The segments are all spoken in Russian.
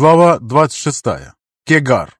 Глава 26. Кегар.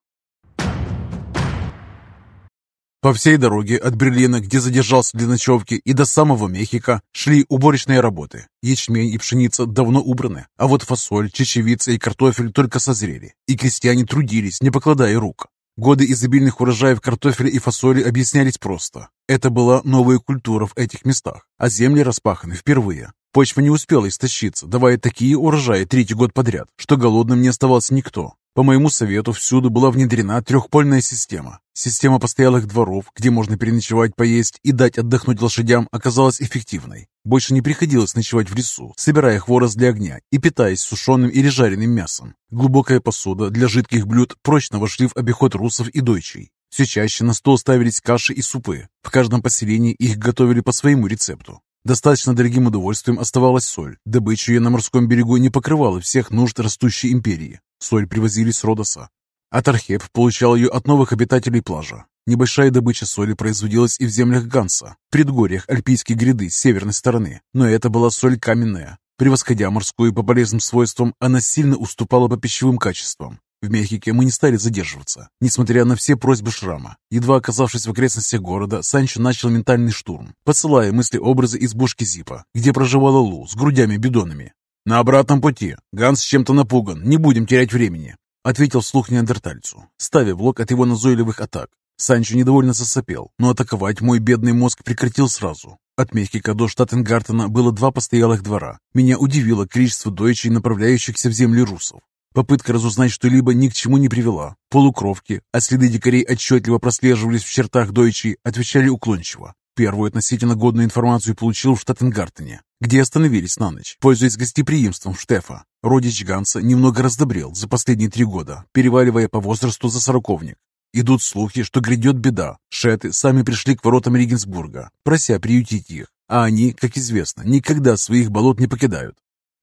По всей дороге от Берлина, где задержался для ночевки, и до самого Мехико шли уборочные работы. Ячмень и пшеница давно убраны, а вот фасоль, чечевица и картофель только созрели, и крестьяне трудились, не покладая рук. Годы изобильных урожаев картофеля и фасоли объяснялись просто. Это была новая культура в этих местах, а земли распаханы впервые. Почва не успела истощиться, давая такие урожаи третий год подряд, что голодным не оставался никто. По моему совету всюду была внедрена трехпольная система. Система постоялых дворов, где можно переночевать, поесть и дать отдохнуть лошадям, оказалась эффективной. Больше не приходилось ночевать в лесу, собирая хворост для огня и питаясь сушеным или жареным мясом. Глубокая посуда для жидких блюд прочно вошли в обиход русов и дойчей. Все чаще на стол ставились каши и супы. В каждом поселении их готовили по своему рецепту. Достаточно дорогим удовольствием оставалась соль. Добыча ее на морском берегу не покрывала всех нужд растущей империи. Соль привозили с Родоса. А Тархеп получал ее от новых обитателей плажа. Небольшая добыча соли производилась и в землях Ганса, в предгорьях Альпийской гряды с северной стороны. Но это была соль каменная. Превосходя морскую по полезным свойствам, она сильно уступала по пищевым качествам. В Мехике мы не стали задерживаться, несмотря на все просьбы Шрама. Едва оказавшись в окрестностях города, Санчо начал ментальный штурм, посылая мысли-образы из бушки Зипа, где проживала Лу с грудями-бидонами. «На обратном пути. Ганс чем-то напуган. Не будем терять времени», — ответил вслух неандертальцу, ставя блок от его назойливых атак. Санчо недовольно засопел, но атаковать мой бедный мозг прекратил сразу. От Мехика до Штаттенгартена было два постоялых двора. Меня удивило количество дойчей, направляющихся в земли русов. Попытка разузнать что-либо ни к чему не привела. Полукровки, а следы дикарей отчетливо прослеживались в чертах Дойчи, отвечали уклончиво. Первую относительно годную информацию получил в Штаттенгартене, где остановились на ночь, пользуясь гостеприимством Штефа. Родич Ганса немного раздобрел за последние три года, переваливая по возрасту за сороковник. Идут слухи, что грядет беда. Шеты сами пришли к воротам Регенсбурга, прося приютить их. А они, как известно, никогда своих болот не покидают.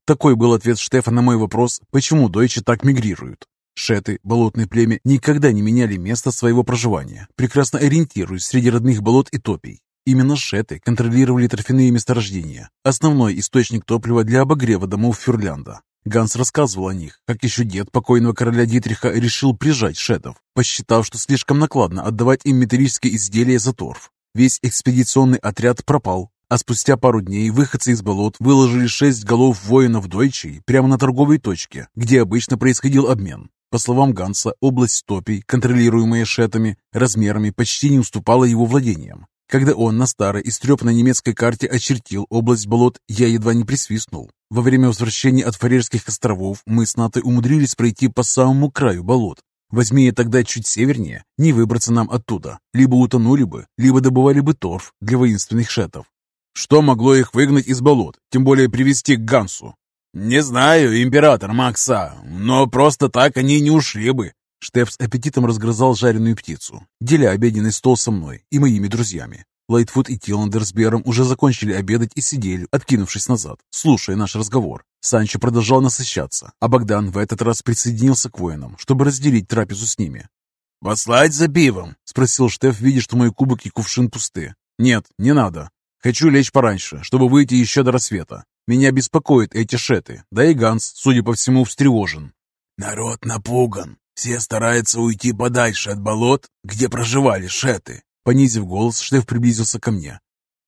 Такой был ответ Штефа на мой вопрос, почему дойчи так мигрируют. Шеты, болотное племя, никогда не меняли место своего проживания, прекрасно ориентируясь среди родных болот и топий. Именно шеты контролировали торфяные месторождения, основной источник топлива для обогрева домов Фюрлянда. Ганс рассказывал о них, как еще дед покойного короля Дитриха решил прижать шетов, посчитав, что слишком накладно отдавать им металлические изделия за торф. Весь экспедиционный отряд пропал, а спустя пару дней выходцы из болот выложили шесть голов воинов Дойчей прямо на торговой точке, где обычно происходил обмен. По словам Ганса, область топий, контролируемая шетами, размерами почти не уступала его владениям. Когда он на старой истрепанной немецкой карте очертил область болот, я едва не присвистнул. Во время возвращения от Фарерских островов мы с Натой умудрились пройти по самому краю болот. Возьми я тогда чуть севернее, не выбраться нам оттуда. Либо утонули бы, либо добывали бы торф для воинственных шетов. Что могло их выгнать из болот, тем более привести к Гансу? Не знаю, император Макса, но просто так они не ушли бы. Штеф с аппетитом разгрызал жареную птицу, деля обеденный стол со мной и моими друзьями. Лайтфуд и Тиландер с Бером уже закончили обедать и сидели, откинувшись назад, слушая наш разговор. Санчо продолжал насыщаться, а Богдан в этот раз присоединился к воинам, чтобы разделить трапезу с ними. «Послать за пивом?» — спросил Штеф, видя, что мой кубок и кувшин пусты. «Нет, не надо. Хочу лечь пораньше, чтобы выйти еще до рассвета. Меня беспокоят эти шеты, да и Ганс, судя по всему, встревожен. Народ напуган. Все стараются уйти подальше от болот, где проживали шеты. Понизив голос, Штеф приблизился ко мне.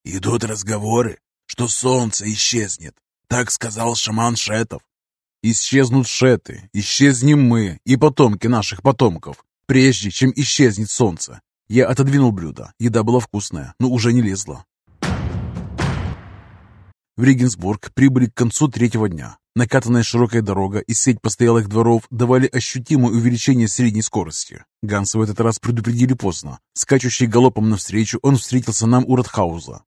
Идут разговоры, что солнце исчезнет. Так сказал шаман шетов. Исчезнут шеты, исчезнем мы и потомки наших потомков, прежде чем исчезнет солнце. Я отодвинул блюдо. Еда была вкусная, но уже не лезла. В Регенсбург прибыли к концу третьего дня. Накатанная широкая дорога и сеть постоялых дворов давали ощутимое увеличение средней скорости. Ганса в этот раз предупредили поздно. Скачущий галопом навстречу, он встретился нам у Ратхауза.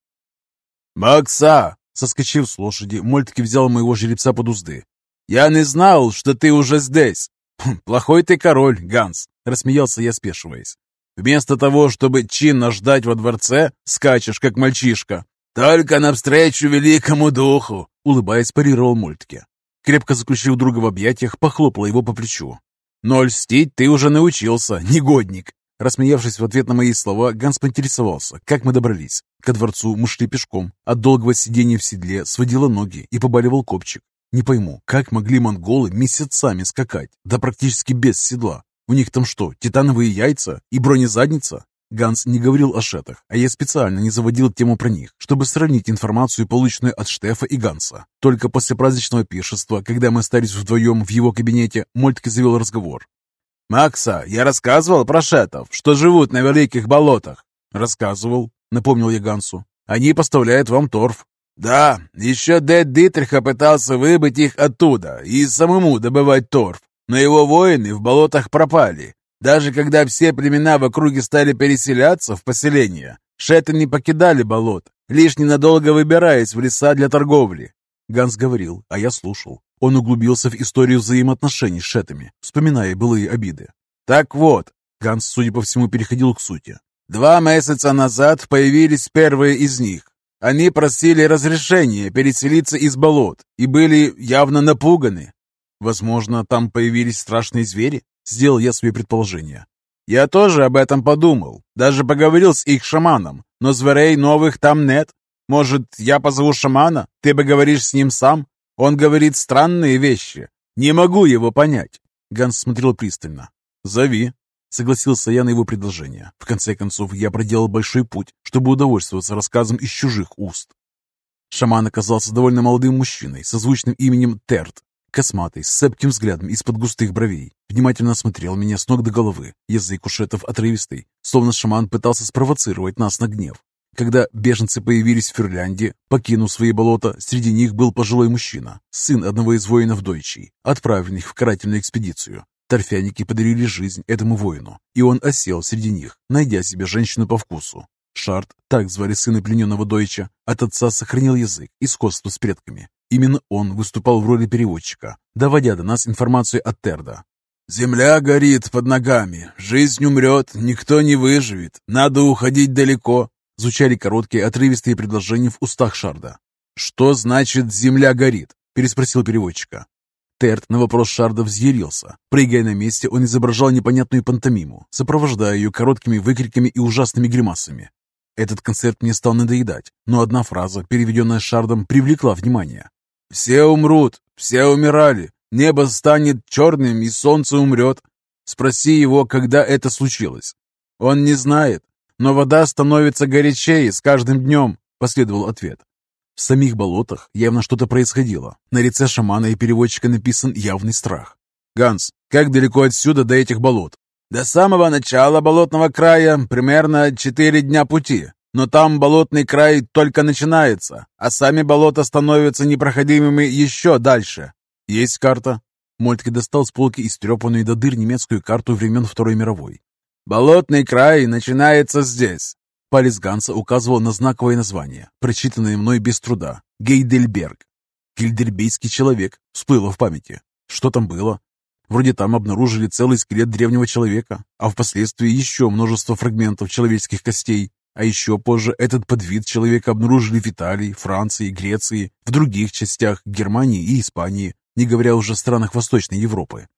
«Макса!» Соскочив с лошади, Мольтки взял моего жеребца под узды. «Я не знал, что ты уже здесь!» «Хм, «Плохой ты король, Ганс!» — рассмеялся я, спешиваясь. «Вместо того, чтобы чинно ждать во дворце, скачешь, как мальчишка. «Только навстречу великому духу!» — улыбаясь, парировал Мультке. Крепко заключив друга в объятиях, похлопала его по плечу. «Но льстить ты уже научился, негодник!» Рассмеявшись в ответ на мои слова, Ганс поинтересовался, как мы добрались. Ко дворцу мы шли пешком. От долгого сидения в седле сводило ноги и побаливал копчик. Не пойму, как могли монголы месяцами скакать, да практически без седла? У них там что, титановые яйца и бронезадница? Ганс не говорил о шетах, а я специально не заводил тему про них, чтобы сравнить информацию, полученную от Штефа и Ганса. Только после праздничного пиршества, когда мы остались вдвоем в его кабинете, Мольтке завел разговор. «Макса, я рассказывал про шетов, что живут на великих болотах?» «Рассказывал», — напомнил я Гансу. «Они поставляют вам торф». «Да, еще Дэд Дитриха пытался выбыть их оттуда и самому добывать торф, но его воины в болотах пропали, даже когда все племена в округе стали переселяться в поселения, шеты не покидали болот, лишь ненадолго выбираясь в леса для торговли. Ганс говорил, а я слушал. Он углубился в историю взаимоотношений с шетами, вспоминая былые обиды. «Так вот», — Ганс, судя по всему, переходил к сути. «Два месяца назад появились первые из них. Они просили разрешения переселиться из болот и были явно напуганы. Возможно, там появились страшные звери? Сделал я свои предположения. Я тоже об этом подумал. Даже поговорил с их шаманом. Но зверей новых там нет. Может, я позову шамана? Ты бы говоришь с ним сам? Он говорит странные вещи. Не могу его понять. Ганс смотрел пристально. «Зови», — согласился я на его предложение. В конце концов, я проделал большой путь, чтобы удовольствоваться рассказом из чужих уст. Шаман оказался довольно молодым мужчиной со звучным именем Терт. Косматый, с цепким взглядом из-под густых бровей. Внимательно смотрел меня с ног до головы. Язык у шетов отрывистый, словно шаман пытался спровоцировать нас на гнев. Когда беженцы появились в Финляндии, покинув свои болота, среди них был пожилой мужчина, сын одного из воинов Дойчей, отправленных в карательную экспедицию. Торфяники подарили жизнь этому воину, и он осел среди них, найдя себе женщину по вкусу. Шарт, так звали сына плененного Дойча, от отца сохранил язык и сходство с предками. Именно он выступал в роли переводчика, доводя до нас информацию от Терда. «Земля горит под ногами, жизнь умрет, никто не выживет, надо уходить далеко», звучали короткие отрывистые предложения в устах Шарда. «Что значит «земля горит»?» – переспросил переводчика. Терд на вопрос Шарда взъярился. Прыгая на месте, он изображал непонятную пантомиму, сопровождая ее короткими выкриками и ужасными гримасами. Этот концерт мне стал надоедать, но одна фраза, переведенная Шардом, привлекла внимание. «Все умрут, все умирали, небо станет черным и солнце умрет. Спроси его, когда это случилось. Он не знает, но вода становится горячее с каждым днем», — последовал ответ. В самих болотах явно что-то происходило. На лице шамана и переводчика написан явный страх. «Ганс, как далеко отсюда до этих болот?» «До самого начала болотного края примерно четыре дня пути. Но там болотный край только начинается, а сами болота становятся непроходимыми еще дальше. Есть карта?» Мольтке достал с полки истрепанную до дыр немецкую карту времен Второй мировой. «Болотный край начинается здесь». Палец Ганса указывал на знаковое название, прочитанное мной без труда. Гейдельберг. Гильдербейский человек всплыло в памяти. Что там было? Вроде там обнаружили целый скелет древнего человека, а впоследствии еще множество фрагментов человеческих костей. А еще позже этот подвид человека обнаружили в Италии, Франции, Греции, в других частях Германии и Испании, не говоря уже о странах Восточной Европы.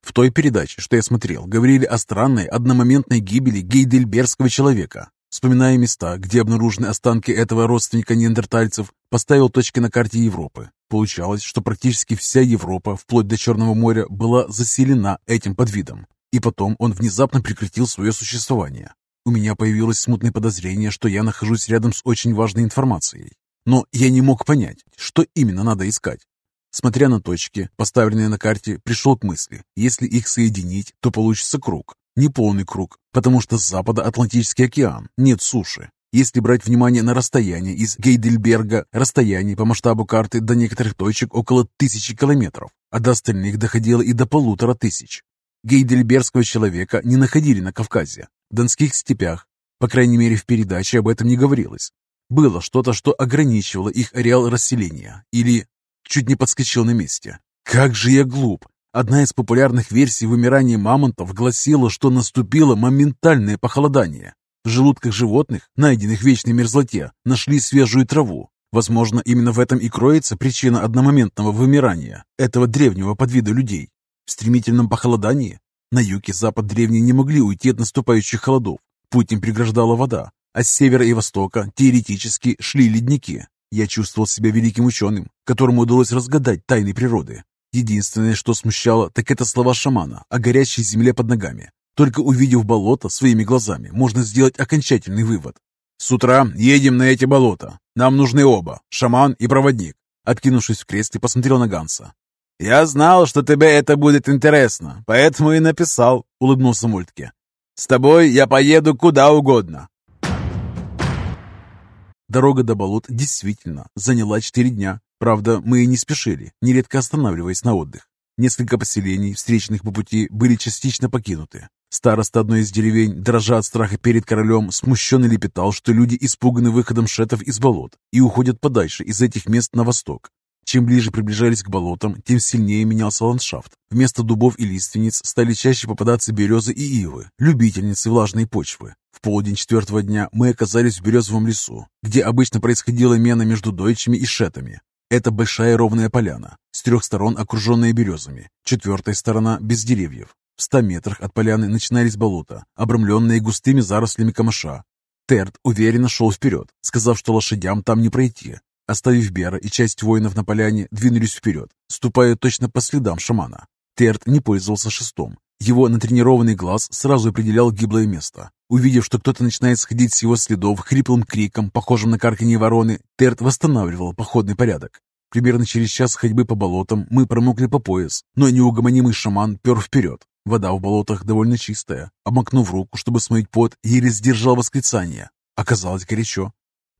В той передаче, что я смотрел, говорили о странной одномоментной гибели гейдельбергского человека. Вспоминая места, где обнаружены останки этого родственника неандертальцев, поставил точки на карте Европы. Получалось, что практически вся Европа, вплоть до Черного моря, была заселена этим подвидом. И потом он внезапно прекратил свое существование. У меня появилось смутное подозрение, что я нахожусь рядом с очень важной информацией. Но я не мог понять, что именно надо искать. Смотря на точки, поставленные на карте, пришел к мысли, если их соединить, то получится круг. Неполный круг, потому что с запада Атлантический океан, нет суши. Если брать внимание на расстояние из Гейдельберга, расстояние по масштабу карты до некоторых точек около тысячи километров, а до остальных доходило и до полутора тысяч. Гейдельбергского человека не находили на Кавказе, Донских степях. По крайней мере, в передаче об этом не говорилось. Было что-то, что ограничивало их ареал расселения. Или чуть не подскочил на месте. Как же я глуп! Одна из популярных версий вымирания мамонтов гласила, что наступило моментальное похолодание. В желудках животных, найденных в вечной мерзлоте, нашли свежую траву. Возможно, именно в этом и кроется причина одномоментного вымирания этого древнего подвида людей. В стремительном похолодании на юг и запад древние не могли уйти от наступающих холодов. Путь им преграждала вода, а с севера и востока теоретически шли ледники. Я чувствовал себя великим ученым, которому удалось разгадать тайны природы. Единственное, что смущало, так это слова шамана о горящей земле под ногами. Только увидев болото своими глазами, можно сделать окончательный вывод. «С утра едем на эти болота. Нам нужны оба, шаман и проводник». Откинувшись в кресле, посмотрел на Ганса. «Я знал, что тебе это будет интересно, поэтому и написал», — улыбнулся Мультке. «С тобой я поеду куда угодно». Дорога до болот действительно заняла четыре дня. Правда, мы и не спешили, нередко останавливаясь на отдых. Несколько поселений, встречных по пути, были частично покинуты. Староста одной из деревень, дрожа от страха перед королем, смущенно лепетал, что люди испуганы выходом шетов из болот и уходят подальше из этих мест на восток. Чем ближе приближались к болотам, тем сильнее менялся ландшафт. Вместо дубов и лиственниц стали чаще попадаться березы и ивы, любительницы влажной почвы. В полдень четвертого дня мы оказались в березовом лесу, где обычно происходила мена между дойчами и шетами. Это большая ровная поляна, с трех сторон окруженная березами, четвертая сторона без деревьев. В ста метрах от поляны начинались болота, обрамленные густыми зарослями камыша. Терт уверенно шел вперед, сказав, что лошадям там не пройти. Оставив Бера и часть воинов на поляне, двинулись вперед, ступая точно по следам шамана. Терт не пользовался шестом. Его натренированный глаз сразу определял гиблое место. Увидев, что кто-то начинает сходить с его следов хриплым криком, похожим на карканье вороны, Терт восстанавливал походный порядок. Примерно через час ходьбы по болотам мы промокли по пояс, но неугомонимый шаман пер вперед, Вода в болотах довольно чистая. Обмакнув руку, чтобы смыть пот, еле сдержал восклицание. Оказалось горячо.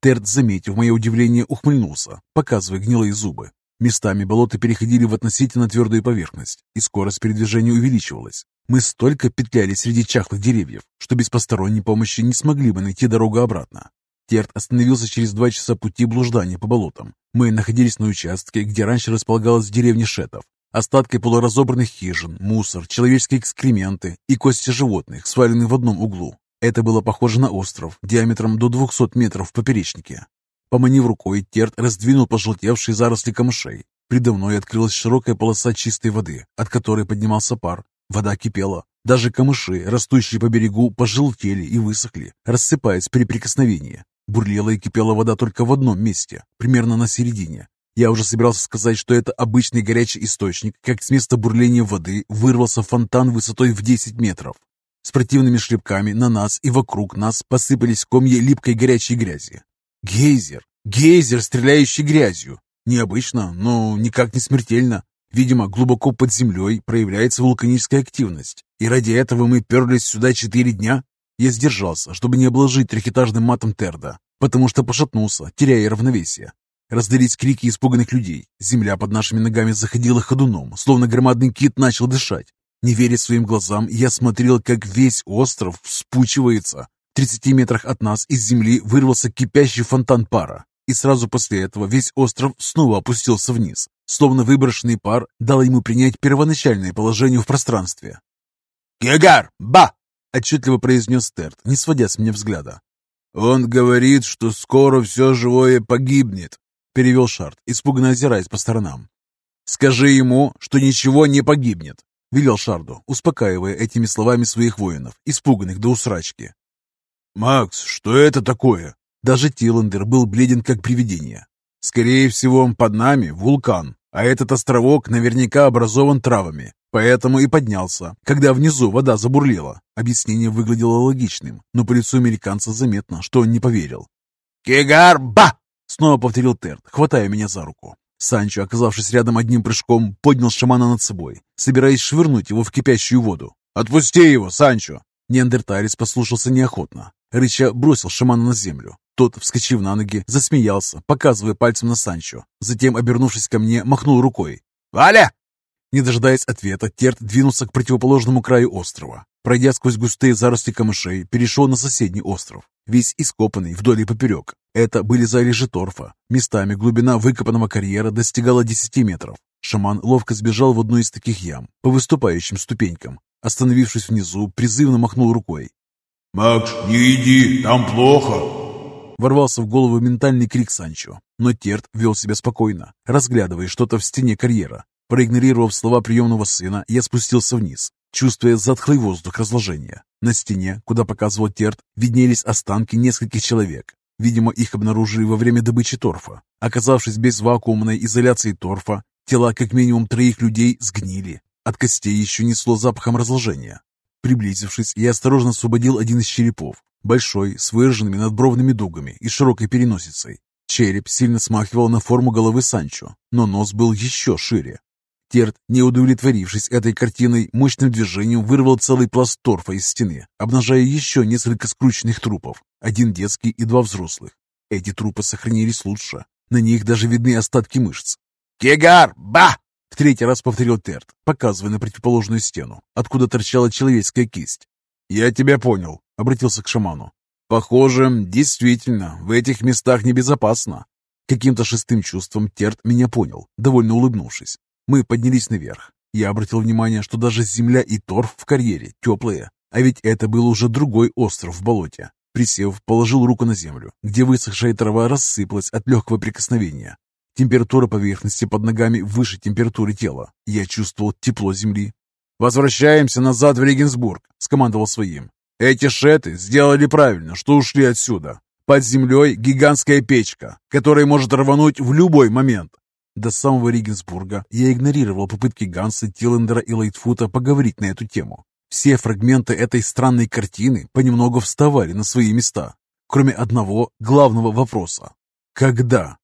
Терт, заметив мое удивление, ухмыльнулся, показывая гнилые зубы. Местами болота переходили в относительно твердую поверхность, и скорость передвижения увеличивалась. Мы столько петляли среди чахлых деревьев, что без посторонней помощи не смогли бы найти дорогу обратно. Терт остановился через два часа пути блуждания по болотам. Мы находились на участке, где раньше располагалась деревня Шетов, Остатки полуразобранных хижин, мусор, человеческие экскременты и кости животных, сваленные в одном углу. Это было похоже на остров, диаметром до 200 метров в поперечнике. Поманив рукой, Терт раздвинул пожелтевшие заросли камышей. Предо мной открылась широкая полоса чистой воды, от которой поднимался пар. Вода кипела. Даже камыши, растущие по берегу, пожелтели и высохли, рассыпаясь при прикосновении. Бурлила и кипела вода только в одном месте, примерно на середине, я уже собирался сказать, что это обычный горячий источник, как с места бурления воды вырвался фонтан высотой в 10 метров. С противными шлепками на нас и вокруг нас посыпались комья липкой горячей грязи. Гейзер! Гейзер, стреляющий грязью! Необычно, но никак не смертельно. Видимо, глубоко под землей проявляется вулканическая активность. И ради этого мы перлись сюда четыре дня? Я сдержался, чтобы не обложить трехэтажным матом Терда, потому что пошатнулся, теряя равновесие. Раздались крики испуганных людей. Земля под нашими ногами заходила ходуном, словно громадный кит начал дышать. Не веря своим глазам, я смотрел, как весь остров вспучивается. В 30 метрах от нас из земли вырвался кипящий фонтан пара. И сразу после этого весь остров снова опустился вниз, словно выброшенный пар дал ему принять первоначальное положение в пространстве. «Гегар! Ба!» — отчетливо произнес Терт, не сводя с меня взгляда. «Он говорит, что скоро все живое погибнет», — перевел Шарт, испуганно озираясь по сторонам. «Скажи ему, что ничего не погибнет», — велел Шарду, успокаивая этими словами своих воинов, испуганных до усрачки. «Макс, что это такое?» Даже Тиландер был бледен, как привидение. «Скорее всего, под нами вулкан, а этот островок наверняка образован травами, поэтому и поднялся, когда внизу вода забурлила». Объяснение выглядело логичным, но по лицу американца заметно, что он не поверил. «Кегарба!» Снова повторил Терт, хватая меня за руку. Санчо, оказавшись рядом одним прыжком, поднял шамана над собой, собираясь швырнуть его в кипящую воду. «Отпусти его, Санчо!» Неандерталец послушался неохотно. Рыча бросил шамана на землю. Тот, вскочив на ноги, засмеялся, показывая пальцем на Санчо. Затем, обернувшись ко мне, махнул рукой. «Валя!» Не дожидаясь ответа, Терт двинулся к противоположному краю острова. Пройдя сквозь густые заросли камышей, перешел на соседний остров, весь ископанный вдоль и поперек. Это были залежи торфа. Местами глубина выкопанного карьера достигала 10 метров. Шаман ловко сбежал в одну из таких ям, по выступающим ступенькам. Остановившись внизу, призывно махнул рукой. «Макс, не иди, там плохо!» Ворвался в голову ментальный крик Санчо, но Терт вел себя спокойно, разглядывая что-то в стене карьера. Проигнорировав слова приемного сына, я спустился вниз, чувствуя затхлый воздух разложения. На стене, куда показывал Терт, виднелись останки нескольких человек. Видимо, их обнаружили во время добычи торфа. Оказавшись без вакуумной изоляции торфа, тела как минимум троих людей сгнили. От костей еще несло запахом разложения. Приблизившись, я осторожно освободил один из черепов, большой, с выраженными надбровными дугами и широкой переносицей. Череп сильно смахивал на форму головы Санчо, но нос был еще шире. Терт, не удовлетворившись этой картиной, мощным движением вырвал целый пласт торфа из стены, обнажая еще несколько скрученных трупов, один детский и два взрослых. Эти трупы сохранились лучше, на них даже видны остатки мышц. «Кегар! Ба!» В третий раз повторил Терт, показывая на противоположную стену, откуда торчала человеческая кисть. «Я тебя понял», — обратился к шаману. «Похоже, действительно, в этих местах небезопасно». Каким-то шестым чувством Терт меня понял, довольно улыбнувшись. Мы поднялись наверх. Я обратил внимание, что даже земля и торф в карьере теплые, а ведь это был уже другой остров в болоте. Присев, положил руку на землю, где высохшая трава рассыпалась от легкого прикосновения. Температура поверхности под ногами выше температуры тела. Я чувствовал тепло земли. «Возвращаемся назад в Регенсбург», — скомандовал своим. «Эти шеты сделали правильно, что ушли отсюда. Под землей гигантская печка, которая может рвануть в любой момент. До самого Регенсбурга я игнорировал попытки Ганса, Тиллендера и Лайтфута поговорить на эту тему. Все фрагменты этой странной картины понемногу вставали на свои места, кроме одного главного вопроса. Когда?